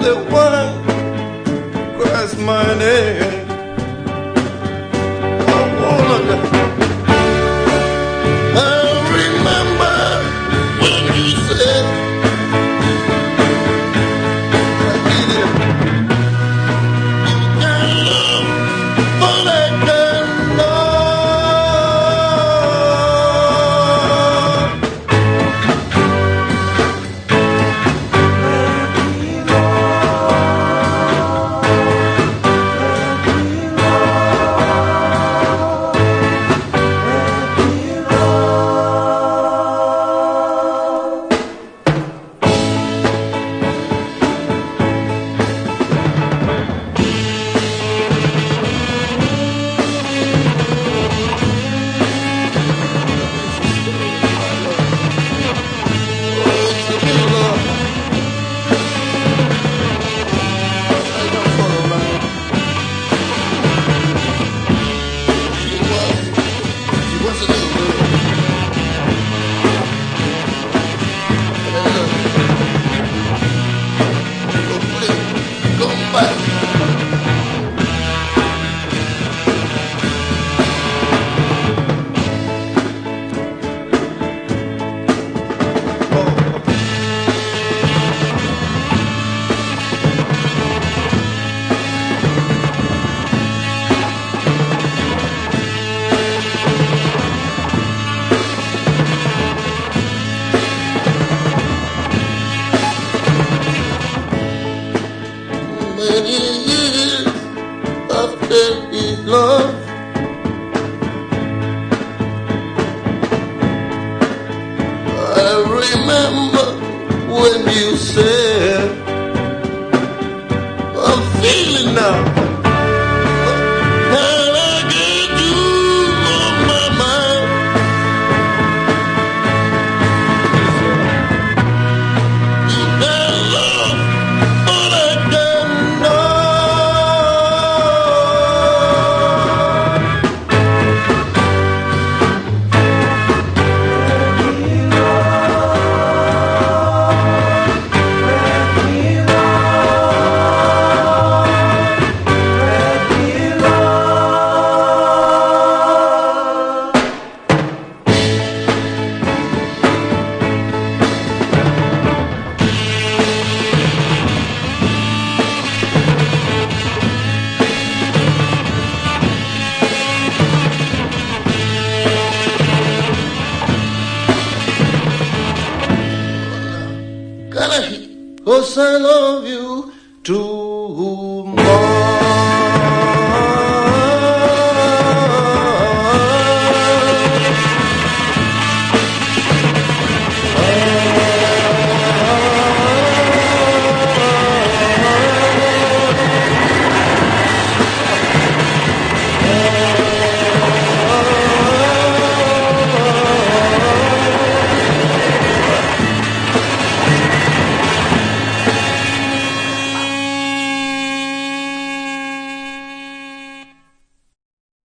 the world. many years of daily love. I remember when you said, I'm feeling now. course I love you too.